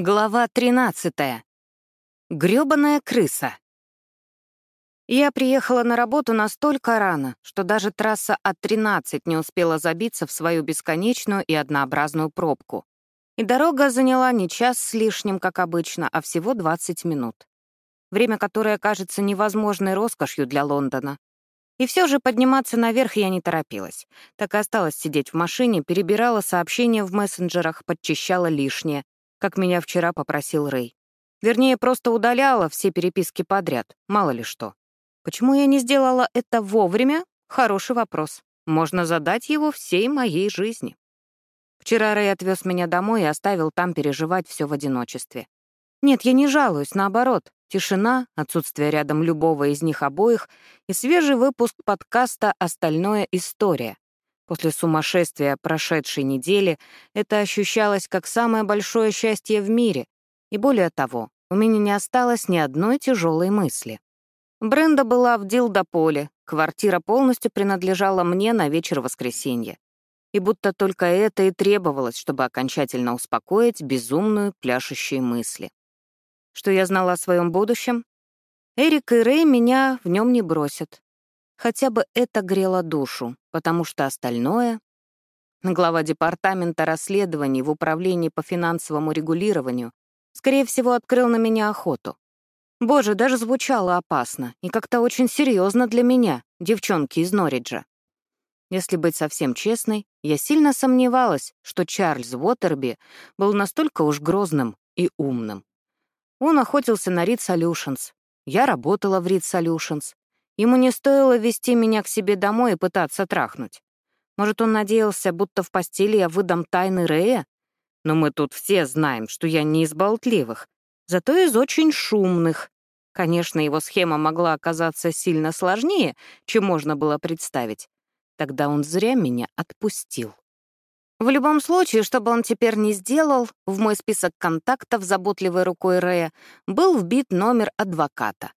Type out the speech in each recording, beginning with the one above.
Глава 13. Грёбаная крыса. Я приехала на работу настолько рано, что даже трасса от 13 не успела забиться в свою бесконечную и однообразную пробку. И дорога заняла не час с лишним, как обычно, а всего 20 минут. Время, которое кажется невозможной роскошью для Лондона. И все же подниматься наверх я не торопилась. Так и осталось сидеть в машине, перебирала сообщения в мессенджерах, подчищала лишнее, как меня вчера попросил Рэй. Вернее, просто удаляла все переписки подряд, мало ли что. Почему я не сделала это вовремя? Хороший вопрос. Можно задать его всей моей жизни. Вчера Рэй отвез меня домой и оставил там переживать все в одиночестве. Нет, я не жалуюсь, наоборот. Тишина, отсутствие рядом любого из них обоих и свежий выпуск подкаста «Остальное история», После сумасшествия прошедшей недели это ощущалось как самое большое счастье в мире. И более того, у меня не осталось ни одной тяжелой мысли. Бренда была в Дилдополе, квартира полностью принадлежала мне на вечер воскресенья. И будто только это и требовалось, чтобы окончательно успокоить безумную пляшущие мысли. Что я знала о своем будущем? Эрик и Рэй меня в нем не бросят. Хотя бы это грело душу, потому что остальное... Глава департамента расследований в Управлении по финансовому регулированию, скорее всего, открыл на меня охоту. Боже, даже звучало опасно и как-то очень серьезно для меня, девчонки из Норриджа. Если быть совсем честной, я сильно сомневалась, что Чарльз Уотерби был настолько уж грозным и умным. Он охотился на Reed Solutions. Я работала в Reed Solutions. Ему не стоило вести меня к себе домой и пытаться трахнуть. Может, он надеялся, будто в постели я выдам тайны Рея? Но мы тут все знаем, что я не из болтливых, зато из очень шумных. Конечно, его схема могла оказаться сильно сложнее, чем можно было представить. Тогда он зря меня отпустил. В любом случае, что бы он теперь не сделал, в мой список контактов заботливой рукой Рэя был вбит номер адвоката.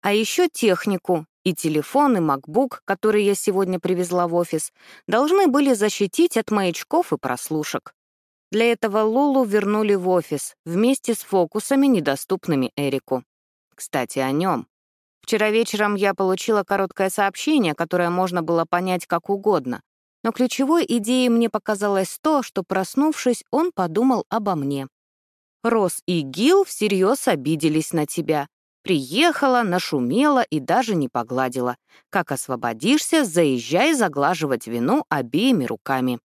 А еще технику, и телефон, и MacBook, который я сегодня привезла в офис, должны были защитить от маячков и прослушек. Для этого Лулу вернули в офис вместе с фокусами, недоступными Эрику. Кстати, о нем. Вчера вечером я получила короткое сообщение, которое можно было понять как угодно. Но ключевой идеей мне показалось то, что, проснувшись, он подумал обо мне. Рос и Гил всерьез обиделись на тебя. Приехала, нашумела и даже не погладила. Как освободишься, заезжай заглаживать вину обеими руками.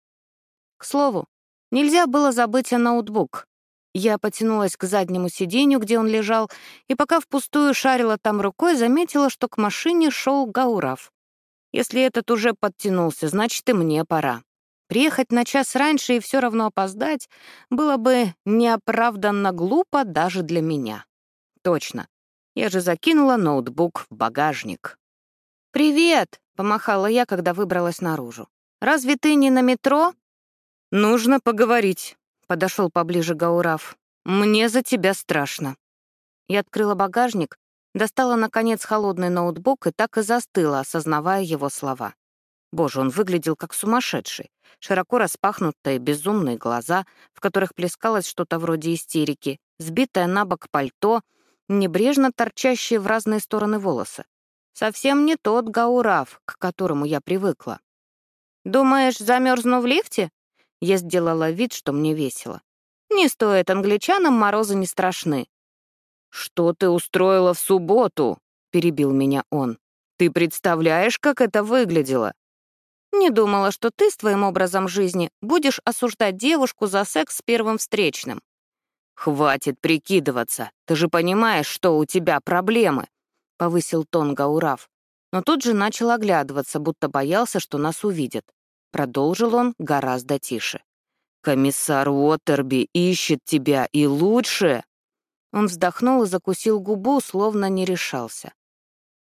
К слову, нельзя было забыть о ноутбук. Я потянулась к заднему сиденью, где он лежал, и пока впустую шарила там рукой, заметила, что к машине шел Гаурав. Если этот уже подтянулся, значит, и мне пора. Приехать на час раньше и все равно опоздать было бы неоправданно глупо даже для меня. Точно. Я же закинула ноутбук в багажник. «Привет!» — помахала я, когда выбралась наружу. «Разве ты не на метро?» «Нужно поговорить», — подошел поближе Гаурав. «Мне за тебя страшно». Я открыла багажник, достала, наконец, холодный ноутбук и так и застыла, осознавая его слова. Боже, он выглядел как сумасшедший. Широко распахнутые безумные глаза, в которых плескалось что-то вроде истерики, сбитое на бок пальто — небрежно торчащие в разные стороны волосы. Совсем не тот Гаурав, к которому я привыкла. «Думаешь, замерзну в лифте?» Я сделала вид, что мне весело. «Не стоит, англичанам морозы не страшны». «Что ты устроила в субботу?» — перебил меня он. «Ты представляешь, как это выглядело?» «Не думала, что ты с твоим образом жизни будешь осуждать девушку за секс с первым встречным. «Хватит прикидываться, ты же понимаешь, что у тебя проблемы», — повысил тон Гаурав. Но тут же начал оглядываться, будто боялся, что нас увидят. Продолжил он гораздо тише. «Комиссар Уоттерби ищет тебя, и лучше...» Он вздохнул и закусил губу, словно не решался.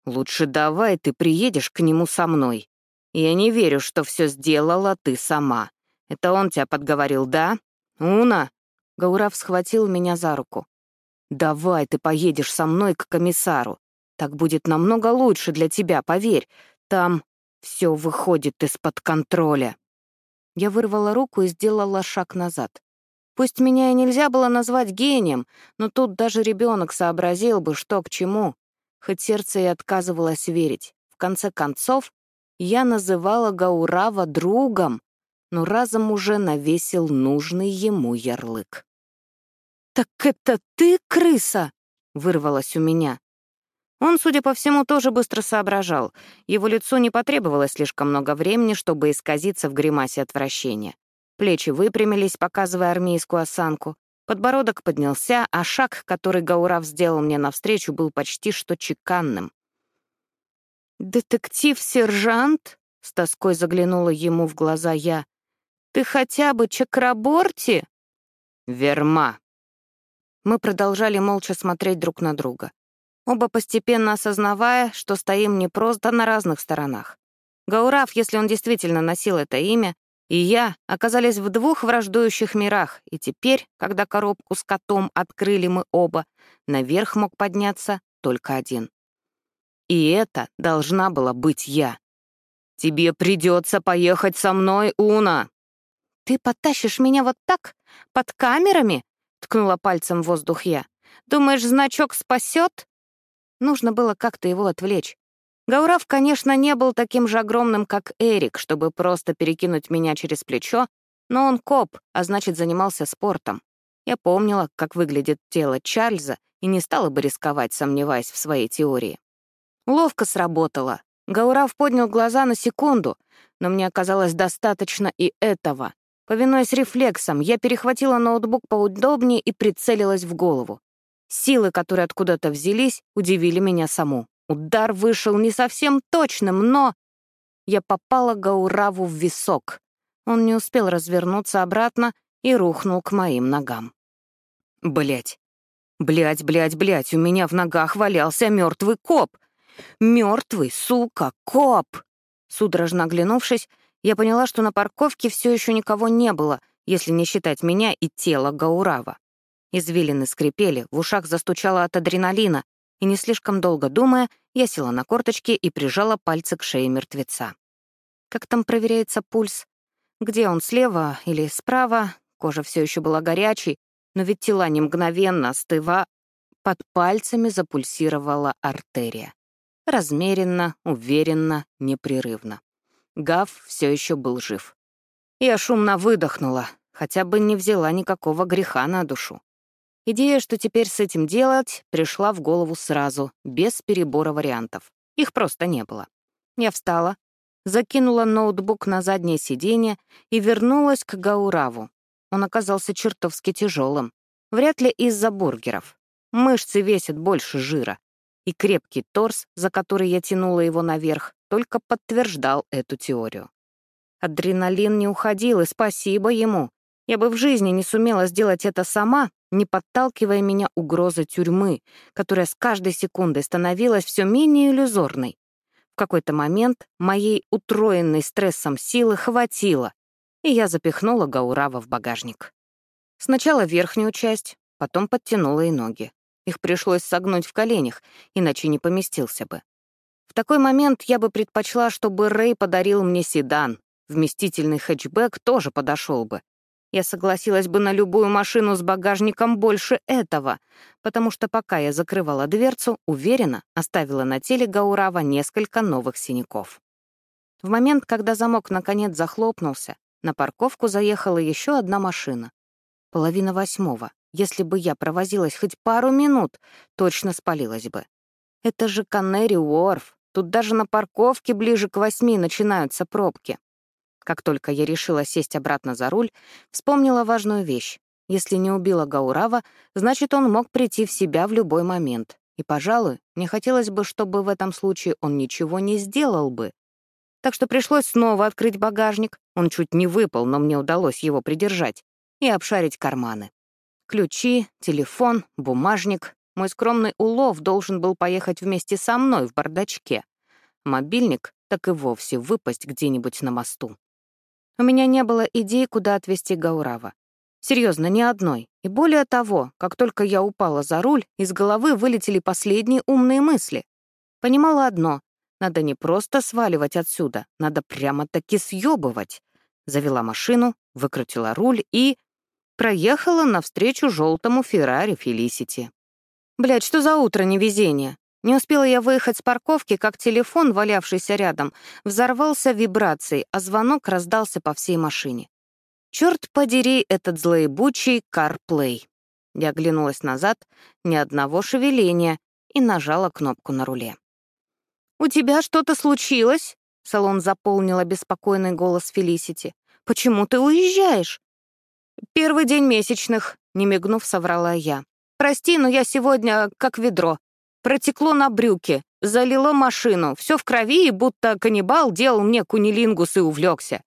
«Лучше давай ты приедешь к нему со мной. Я не верю, что все сделала ты сама. Это он тебя подговорил, да? Уна, Гаурав схватил меня за руку. «Давай ты поедешь со мной к комиссару. Так будет намного лучше для тебя, поверь. Там все выходит из-под контроля». Я вырвала руку и сделала шаг назад. Пусть меня и нельзя было назвать гением, но тут даже ребенок сообразил бы, что к чему. Хоть сердце и отказывалось верить. В конце концов, я называла Гаурава другом, но разом уже навесил нужный ему ярлык. «Так это ты, крыса?» — вырвалось у меня. Он, судя по всему, тоже быстро соображал. Его лицу не потребовалось слишком много времени, чтобы исказиться в гримасе отвращения. Плечи выпрямились, показывая армейскую осанку. Подбородок поднялся, а шаг, который Гаурав сделал мне навстречу, был почти что чеканным. «Детектив-сержант?» — с тоской заглянула ему в глаза я. «Ты хотя бы Чакраборти?» «Верма». Мы продолжали молча смотреть друг на друга оба постепенно осознавая, что стоим не просто на разных сторонах. Гаурав, если он действительно носил это имя, и я оказались в двух враждующих мирах, и теперь, когда коробку с котом открыли мы оба, наверх мог подняться только один. И это должна была быть я. «Тебе придется поехать со мной, Уна!» «Ты потащишь меня вот так? Под камерами?» — ткнула пальцем в воздух я. «Думаешь, значок спасет?» Нужно было как-то его отвлечь. Гаурав, конечно, не был таким же огромным, как Эрик, чтобы просто перекинуть меня через плечо, но он коп, а значит, занимался спортом. Я помнила, как выглядит тело Чарльза, и не стала бы рисковать, сомневаясь в своей теории. Ловко сработало. Гаурав поднял глаза на секунду, но мне оказалось достаточно и этого. Повинуясь рефлексам, я перехватила ноутбук поудобнее и прицелилась в голову. Силы, которые откуда-то взялись, удивили меня саму. Удар вышел не совсем точным, но... Я попала Гаураву в висок. Он не успел развернуться обратно и рухнул к моим ногам. Блять. Блять, блять, блять, у меня в ногах валялся мертвый коп. Мертвый, сука, коп. Судорожно оглянувшись, я поняла, что на парковке все еще никого не было, если не считать меня и тело Гаурава. Извилины скрипели, в ушах застучало от адреналина, и не слишком долго думая, я села на корточки и прижала пальцы к шее мертвеца. Как там проверяется пульс? Где он, слева или справа? Кожа все еще была горячей, но ведь тела не мгновенно остыва. Под пальцами запульсировала артерия. Размеренно, уверенно, непрерывно. Гав все еще был жив. Я шумно выдохнула, хотя бы не взяла никакого греха на душу. Идея, что теперь с этим делать, пришла в голову сразу, без перебора вариантов. Их просто не было. Я встала, закинула ноутбук на заднее сиденье и вернулась к Гаураву. Он оказался чертовски тяжелым. Вряд ли из-за бургеров. Мышцы весят больше жира. И крепкий торс, за который я тянула его наверх, только подтверждал эту теорию. Адреналин не уходил, и спасибо ему. Я бы в жизни не сумела сделать это сама, не подталкивая меня угроза тюрьмы, которая с каждой секундой становилась все менее иллюзорной. В какой-то момент моей утроенной стрессом силы хватило, и я запихнула Гаурава в багажник. Сначала верхнюю часть, потом подтянула и ноги. Их пришлось согнуть в коленях, иначе не поместился бы. В такой момент я бы предпочла, чтобы Рэй подарил мне седан. Вместительный хэтчбэк тоже подошел бы, я согласилась бы на любую машину с багажником больше этого, потому что пока я закрывала дверцу, уверенно оставила на теле Гаурава несколько новых синяков. В момент, когда замок наконец захлопнулся, на парковку заехала еще одна машина. Половина восьмого. Если бы я провозилась хоть пару минут, точно спалилась бы. Это же Каннери Уорф. Тут даже на парковке ближе к восьми начинаются пробки. Как только я решила сесть обратно за руль, вспомнила важную вещь. Если не убила Гаурава, значит, он мог прийти в себя в любой момент. И, пожалуй, мне хотелось бы, чтобы в этом случае он ничего не сделал бы. Так что пришлось снова открыть багажник. Он чуть не выпал, но мне удалось его придержать. И обшарить карманы. Ключи, телефон, бумажник. Мой скромный улов должен был поехать вместе со мной в бардачке. Мобильник так и вовсе выпасть где-нибудь на мосту. У меня не было идей, куда отвезти Гаурава. Серьезно, ни одной. И более того, как только я упала за руль, из головы вылетели последние умные мысли. Понимала одно — надо не просто сваливать отсюда, надо прямо-таки съебывать. Завела машину, выкрутила руль и... проехала навстречу желтому Феррари Фелисити. Блядь, что за утро невезение? Не успела я выехать с парковки, как телефон, валявшийся рядом, взорвался вибрацией, а звонок раздался по всей машине. Черт подери этот злоебучий CarPlay. Я оглянулась назад, ни одного шевеления, и нажала кнопку на руле. «У тебя что-то случилось?» — салон заполнил беспокойный голос Фелисити. «Почему ты уезжаешь?» «Первый день месячных», — не мигнув, соврала я. «Прости, но я сегодня как ведро. Протекло на брюки, залило машину, все в крови, и будто каннибал делал мне кунилингус и увлекся.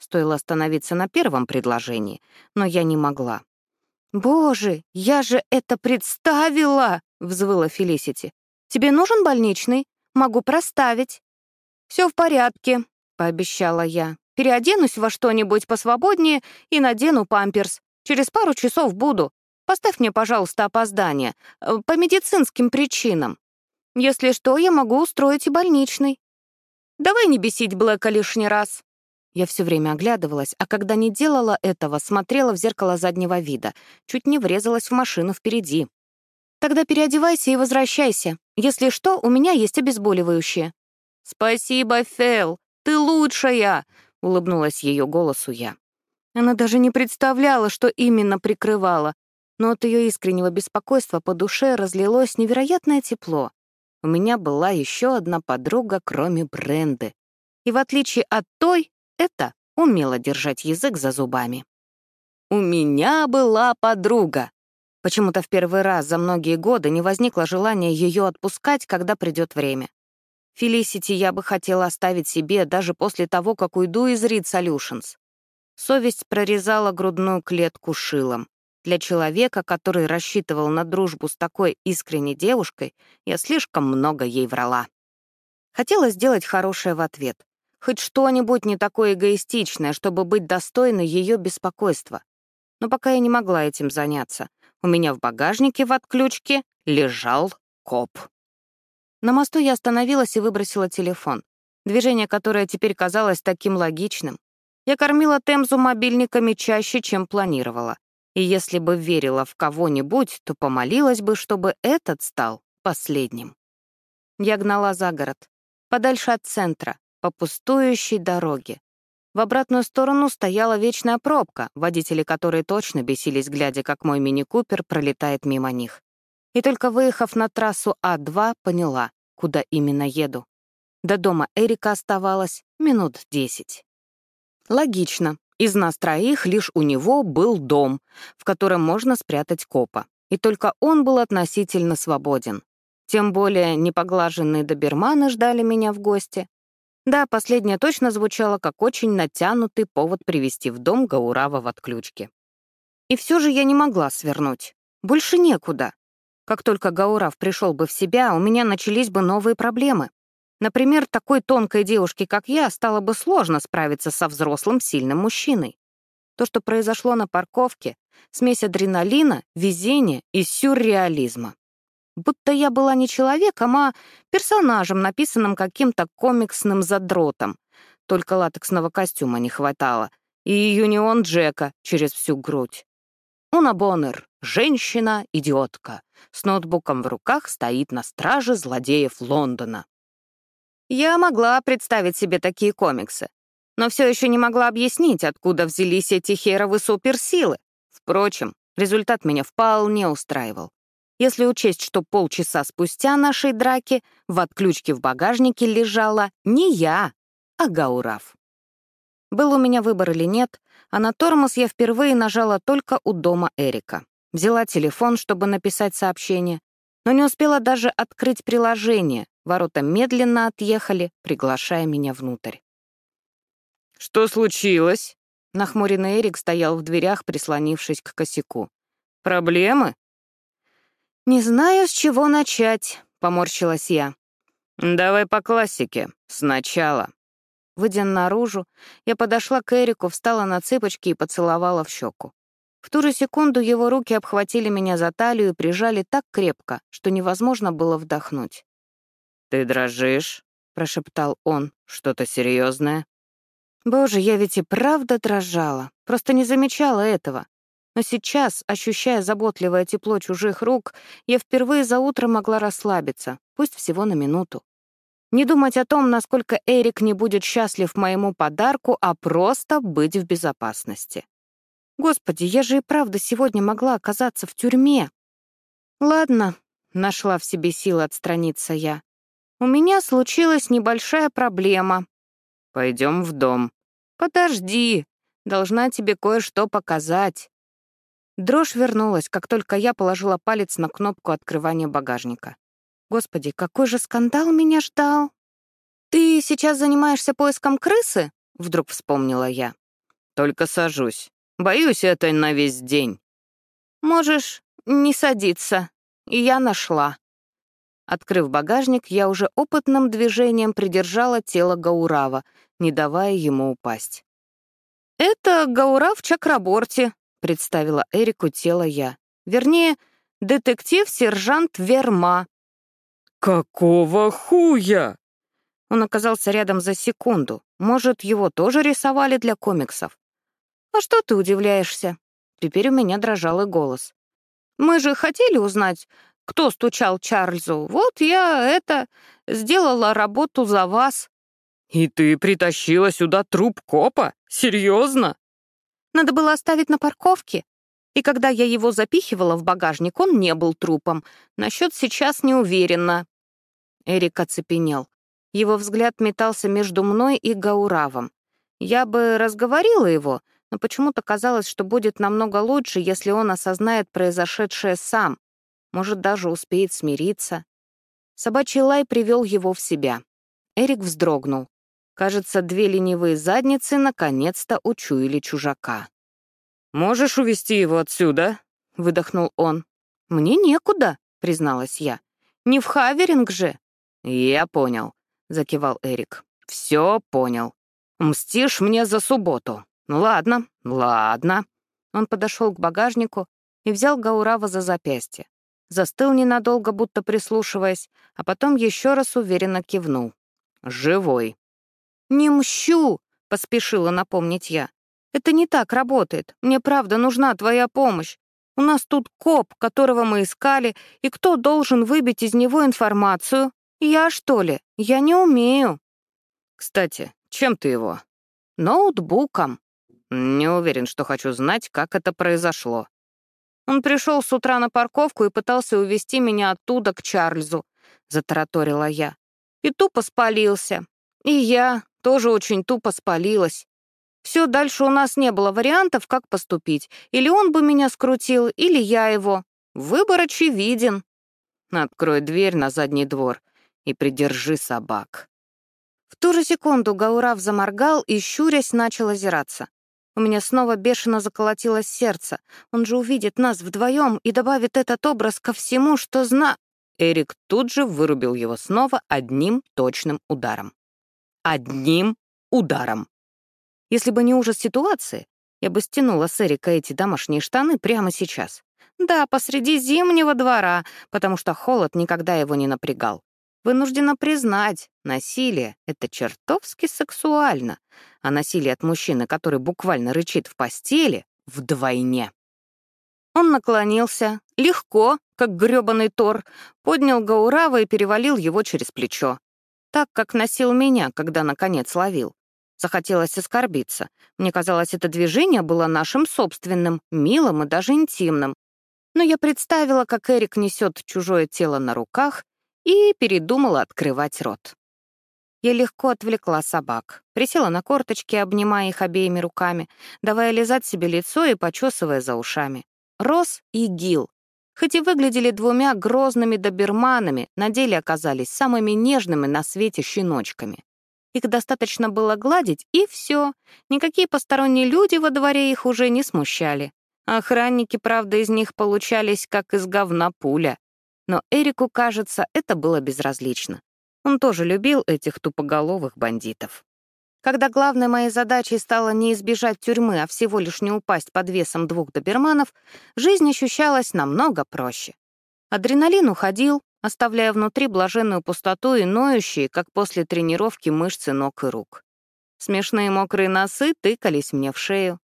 Стоило остановиться на первом предложении, но я не могла. «Боже, я же это представила!» — взвыла Фелисити. «Тебе нужен больничный? Могу проставить». «Все в порядке», — пообещала я. «Переоденусь во что-нибудь посвободнее и надену памперс. Через пару часов буду. Поставь мне, пожалуйста, опоздание. Э, по медицинским причинам. Если что, я могу устроить и больничный. Давай не бесить Блэка лишний раз. Я все время оглядывалась, а когда не делала этого, смотрела в зеркало заднего вида, чуть не врезалась в машину впереди. «Тогда переодевайся и возвращайся. Если что, у меня есть обезболивающее». «Спасибо, Фэл, ты лучшая!» — улыбнулась ее голосу я. Она даже не представляла, что именно прикрывала, но от ее искреннего беспокойства по душе разлилось невероятное тепло. У меня была еще одна подруга, кроме Бренды. И в отличие от той, это умела держать язык за зубами. У меня была подруга. Почему-то в первый раз за многие годы не возникло желания ее отпускать, когда придет время. Фелисити я бы хотела оставить себе даже после того, как уйду из Reed Solutions. Совесть прорезала грудную клетку шилом. Для человека, который рассчитывал на дружбу с такой искренней девушкой, я слишком много ей врала. Хотела сделать хорошее в ответ. Хоть что-нибудь не такое эгоистичное, чтобы быть достойной ее беспокойства. Но пока я не могла этим заняться. У меня в багажнике в отключке лежал коп. На мосту я остановилась и выбросила телефон. Движение, которое теперь казалось таким логичным. Я кормила Темзу мобильниками чаще, чем планировала. И если бы верила в кого-нибудь, то помолилась бы, чтобы этот стал последним. Я гнала за город, подальше от центра, по пустующей дороге. В обратную сторону стояла вечная пробка, водители которой точно бесились, глядя, как мой мини-купер пролетает мимо них. И только выехав на трассу А2, поняла, куда именно еду. До дома Эрика оставалось минут десять. Логично, из нас троих лишь у него был дом, в котором можно спрятать копа. И только он был относительно свободен. Тем более непоглаженные доберманы ждали меня в гости. Да, последнее точно звучало как очень натянутый повод привести в дом Гаурава в отключке. И все же я не могла свернуть. Больше некуда. Как только Гаурав пришел бы в себя, у меня начались бы новые проблемы. Например, такой тонкой девушке, как я, стало бы сложно справиться со взрослым сильным мужчиной. То, что произошло на парковке, смесь адреналина, везения и сюрреализма. Будто я была не человеком, а персонажем, написанным каким-то комиксным задротом. Только латексного костюма не хватало. И юнион Джека через всю грудь. Уна Боннер, женщина-идиотка, с ноутбуком в руках стоит на страже злодеев Лондона. Я могла представить себе такие комиксы, но все еще не могла объяснить, откуда взялись эти херовы суперсилы. Впрочем, результат меня вполне устраивал. Если учесть, что полчаса спустя нашей драки в отключке в багажнике лежала не я, а Гаурав. Был у меня выбор или нет, а на тормоз я впервые нажала только у дома Эрика. Взяла телефон, чтобы написать сообщение, но не успела даже открыть приложение, Ворота медленно отъехали, приглашая меня внутрь. «Что случилось?» Нахмуренный Эрик стоял в дверях, прислонившись к косяку. «Проблемы?» «Не знаю, с чего начать», — поморщилась я. «Давай по классике. Сначала». Выйдя наружу, я подошла к Эрику, встала на цыпочки и поцеловала в щеку. В ту же секунду его руки обхватили меня за талию и прижали так крепко, что невозможно было вдохнуть. «Ты дрожишь?» — прошептал он. «Что-то серьезное?» Боже, я ведь и правда дрожала, просто не замечала этого. Но сейчас, ощущая заботливое тепло чужих рук, я впервые за утро могла расслабиться, пусть всего на минуту. Не думать о том, насколько Эрик не будет счастлив моему подарку, а просто быть в безопасности. Господи, я же и правда сегодня могла оказаться в тюрьме. Ладно, нашла в себе силы отстраниться я. У меня случилась небольшая проблема. Пойдем в дом. Подожди, должна тебе кое-что показать. Дрожь вернулась, как только я положила палец на кнопку открывания багажника. Господи, какой же скандал меня ждал! «Ты сейчас занимаешься поиском крысы?» — вдруг вспомнила я. «Только сажусь. Боюсь, это на весь день». «Можешь не садиться. Я нашла». Открыв багажник, я уже опытным движением придержала тело Гаурава, не давая ему упасть. «Это Гаурав Чакраборти», — представила Эрику тело я. Вернее, детектив-сержант Верма. «Какого хуя?» Он оказался рядом за секунду. Может, его тоже рисовали для комиксов? «А что ты удивляешься?» Теперь у меня дрожал и голос. «Мы же хотели узнать, кто стучал Чарльзу. Вот я это сделала работу за вас». «И ты притащила сюда труп копа? Серьезно?» Надо было оставить на парковке. И когда я его запихивала в багажник, он не был трупом. Насчет сейчас не уверена. Эрик оцепенел. Его взгляд метался между мной и Гауравом. Я бы разговорила его, но почему-то казалось, что будет намного лучше, если он осознает произошедшее сам, может, даже успеет смириться. Собачий лай привел его в себя. Эрик вздрогнул. Кажется, две ленивые задницы наконец-то учуяли чужака. «Можешь увести его отсюда?» — выдохнул он. «Мне некуда», — призналась я. «Не в Хаверинг же». «Я понял», — закивал Эрик. «Все понял. Мстишь мне за субботу. Ладно, ладно». Он подошел к багажнику и взял Гаурава за запястье. Застыл ненадолго, будто прислушиваясь, а потом еще раз уверенно кивнул. «Живой». «Не мщу», — поспешила напомнить я. «Это не так работает. Мне правда нужна твоя помощь. У нас тут коп, которого мы искали, и кто должен выбить из него информацию? «Я, что ли? Я не умею». «Кстати, чем ты его?» «Ноутбуком». «Не уверен, что хочу знать, как это произошло». «Он пришел с утра на парковку и пытался увести меня оттуда к Чарльзу», — затараторила я. «И тупо спалился. И я тоже очень тупо спалилась. Все, дальше у нас не было вариантов, как поступить. Или он бы меня скрутил, или я его. Выбор очевиден». «Открой дверь на задний двор и придержи собак». В ту же секунду Гаурав заморгал и, щурясь, начал озираться. У меня снова бешено заколотилось сердце. Он же увидит нас вдвоем и добавит этот образ ко всему, что зна... Эрик тут же вырубил его снова одним точным ударом. Одним ударом. Если бы не ужас ситуации, я бы стянула с Эрика эти домашние штаны прямо сейчас. Да, посреди зимнего двора, потому что холод никогда его не напрягал. Вынуждена признать, насилие — это чертовски сексуально, а насилие от мужчины, который буквально рычит в постели, вдвойне. Он наклонился, легко, как грёбаный Тор, поднял Гаурава и перевалил его через плечо. Так, как носил меня, когда, наконец, ловил. Захотелось оскорбиться. Мне казалось, это движение было нашим собственным, милым и даже интимным. Но я представила, как Эрик несет чужое тело на руках и передумала открывать рот. Я легко отвлекла собак, присела на корточки, обнимая их обеими руками, давая лизать себе лицо и почесывая за ушами. Рос и Гил, хоть и выглядели двумя грозными доберманами, на деле оказались самыми нежными на свете щеночками. Их достаточно было гладить, и все. Никакие посторонние люди во дворе их уже не смущали. Охранники, правда, из них получались, как из говна пуля. Но Эрику, кажется, это было безразлично. Он тоже любил этих тупоголовых бандитов. Когда главной моей задачей стало не избежать тюрьмы, а всего лишь не упасть под весом двух доберманов, жизнь ощущалась намного проще. Адреналин уходил, оставляя внутри блаженную пустоту и ноющие, как после тренировки, мышцы ног и рук. Смешные мокрые носы тыкались мне в шею.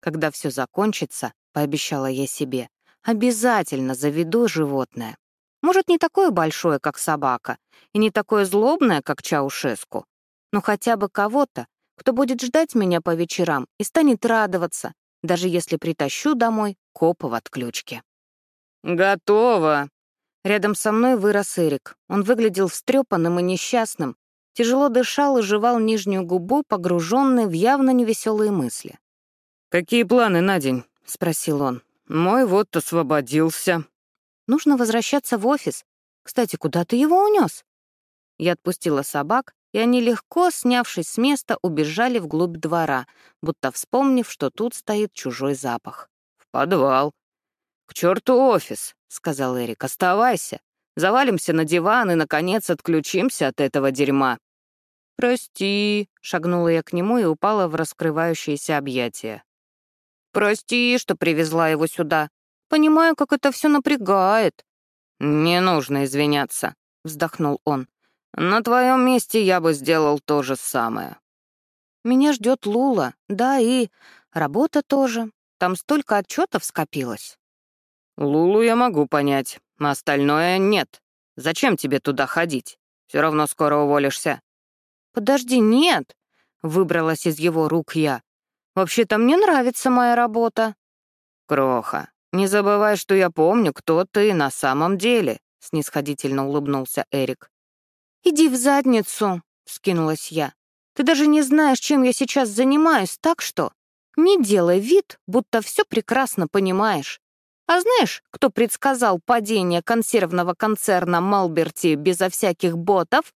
Когда все закончится, пообещала я себе, обязательно заведу животное. Может, не такое большое, как собака, и не такое злобное, как Чаушеску, но хотя бы кого-то, кто будет ждать меня по вечерам и станет радоваться, даже если притащу домой копа в отключке. «Готово!» Рядом со мной вырос Эрик. Он выглядел встрепанным и несчастным, тяжело дышал и жевал нижнюю губу, погруженный в явно невеселые мысли. «Какие планы на день?» — спросил он. «Мой вот освободился». «Нужно возвращаться в офис. Кстати, куда ты его унес? Я отпустила собак, и они легко, снявшись с места, убежали вглубь двора, будто вспомнив, что тут стоит чужой запах. «В подвал». «К черту офис», — сказал Эрик, — «оставайся. Завалимся на диван и, наконец, отключимся от этого дерьма». «Прости», — шагнула я к нему и упала в раскрывающееся объятие. «Прости, что привезла его сюда. Понимаю, как это все напрягает». «Не нужно извиняться», — вздохнул он. На твоем месте я бы сделал то же самое. Меня ждет Лула, да, и работа тоже. Там столько отчетов скопилось. Лулу я могу понять, а остальное нет. Зачем тебе туда ходить? Все равно скоро уволишься. Подожди, нет, выбралась из его рук я. Вообще-то мне нравится моя работа. Кроха, не забывай, что я помню, кто ты на самом деле, снисходительно улыбнулся Эрик. «Иди в задницу», — скинулась я. «Ты даже не знаешь, чем я сейчас занимаюсь, так что не делай вид, будто все прекрасно понимаешь. А знаешь, кто предсказал падение консервного концерна Малберти безо всяких ботов?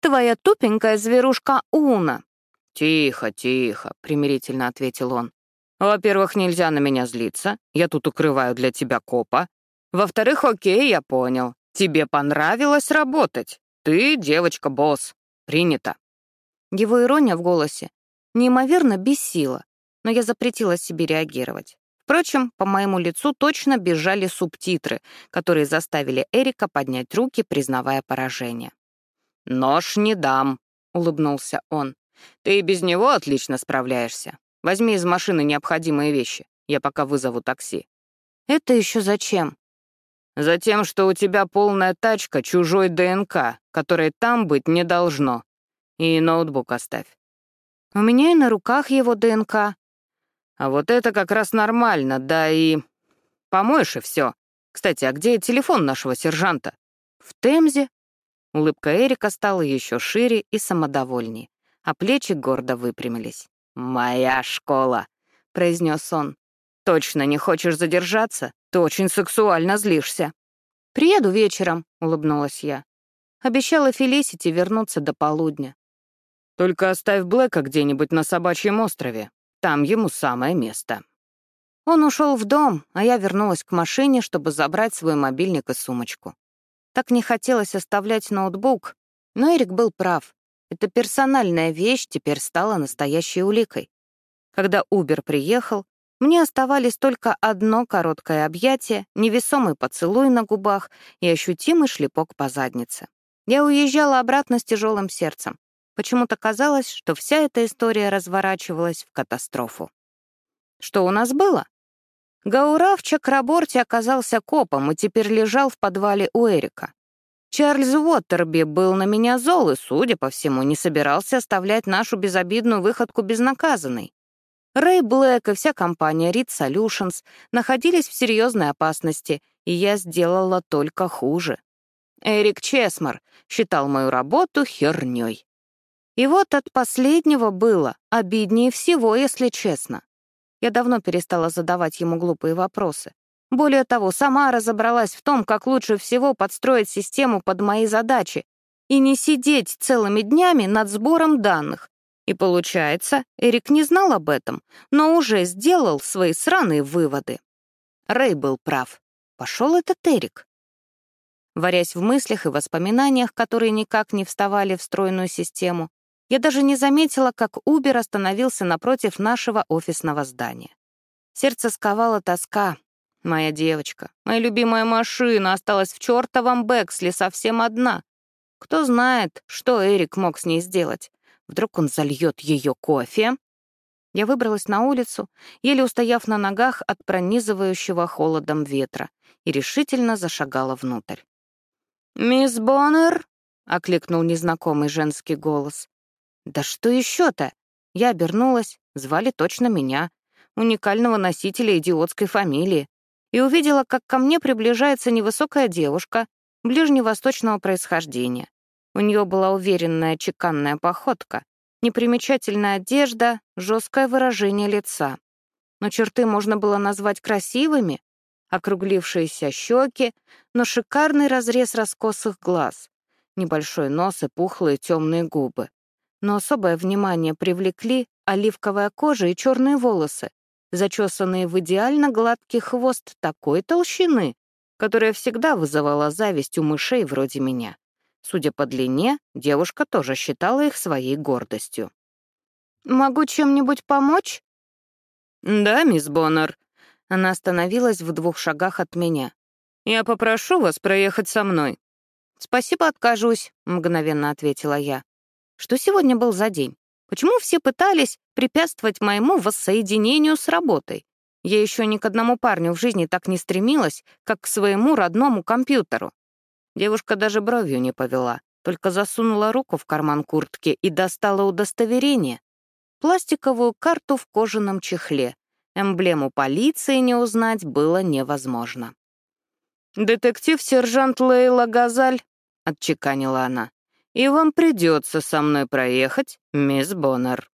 Твоя тупенькая зверушка Уна». «Тихо, тихо», — примирительно ответил он. «Во-первых, нельзя на меня злиться, я тут укрываю для тебя копа. Во-вторых, окей, я понял, тебе понравилось работать. «Ты девочка-босс. Принято». Его ирония в голосе неимоверно бесила, но я запретила себе реагировать. Впрочем, по моему лицу точно бежали субтитры, которые заставили Эрика поднять руки, признавая поражение. «Нож не дам», — улыбнулся он. «Ты и без него отлично справляешься. Возьми из машины необходимые вещи. Я пока вызову такси». «Это еще зачем?» Затем, что у тебя полная тачка чужой ДНК, которой там быть не должно. И ноутбук оставь. У меня и на руках его ДНК. А вот это как раз нормально, да и... Помоешь и все. Кстати, а где телефон нашего сержанта? В Темзе. Улыбка Эрика стала еще шире и самодовольнее, а плечи гордо выпрямились. «Моя школа», — произнес он. «Точно не хочешь задержаться? Ты очень сексуально злишься». «Приеду вечером», — улыбнулась я. Обещала Фелисити вернуться до полудня. «Только оставь Блэка где-нибудь на собачьем острове. Там ему самое место». Он ушел в дом, а я вернулась к машине, чтобы забрать свой мобильник и сумочку. Так не хотелось оставлять ноутбук, но Эрик был прав. Эта персональная вещь теперь стала настоящей уликой. Когда Убер приехал, мне оставались только одно короткое объятие, невесомый поцелуй на губах и ощутимый шлепок по заднице. Я уезжала обратно с тяжелым сердцем. Почему-то казалось, что вся эта история разворачивалась в катастрофу. Что у нас было? Гаура в Чакраборте оказался копом и теперь лежал в подвале у Эрика. Чарльз Уоттерби был на меня зол и, судя по всему, не собирался оставлять нашу безобидную выходку безнаказанной. Рэй Блэк и вся компания Reed Solutions находились в серьезной опасности, и я сделала только хуже. Эрик Чесмар считал мою работу херней. И вот от последнего было обиднее всего, если честно. Я давно перестала задавать ему глупые вопросы. Более того, сама разобралась в том, как лучше всего подстроить систему под мои задачи и не сидеть целыми днями над сбором данных, и получается, Эрик не знал об этом, но уже сделал свои сраные выводы. Рэй был прав. Пошел этот Эрик. Варясь в мыслях и воспоминаниях, которые никак не вставали в стройную систему, я даже не заметила, как Убер остановился напротив нашего офисного здания. Сердце сковало тоска. Моя девочка, моя любимая машина осталась в чертовом Бэксле совсем одна. Кто знает, что Эрик мог с ней сделать. Вдруг он зальет ее кофе? Я выбралась на улицу, еле устояв на ногах от пронизывающего холодом ветра, и решительно зашагала внутрь. «Мисс Боннер?» — окликнул незнакомый женский голос. «Да что еще-то?» Я обернулась, звали точно меня, уникального носителя идиотской фамилии, и увидела, как ко мне приближается невысокая девушка ближневосточного происхождения. У нее была уверенная чеканная походка, непримечательная одежда, жесткое выражение лица. Но черты можно было назвать красивыми, округлившиеся щеки, но шикарный разрез раскосых глаз, небольшой нос и пухлые темные губы. Но особое внимание привлекли оливковая кожа и черные волосы, зачесанные в идеально гладкий хвост такой толщины, которая всегда вызывала зависть у мышей вроде меня. Судя по длине, девушка тоже считала их своей гордостью. «Могу чем-нибудь помочь?» «Да, мисс Боннер». Она остановилась в двух шагах от меня. «Я попрошу вас проехать со мной». «Спасибо, откажусь», — мгновенно ответила я. «Что сегодня был за день? Почему все пытались препятствовать моему воссоединению с работой? Я еще ни к одному парню в жизни так не стремилась, как к своему родному компьютеру. Девушка даже бровью не повела, только засунула руку в карман куртки и достала удостоверение. Пластиковую карту в кожаном чехле. Эмблему полиции не узнать было невозможно. «Детектив-сержант Лейла Газаль», — отчеканила она, «и вам придется со мной проехать, мисс Боннер».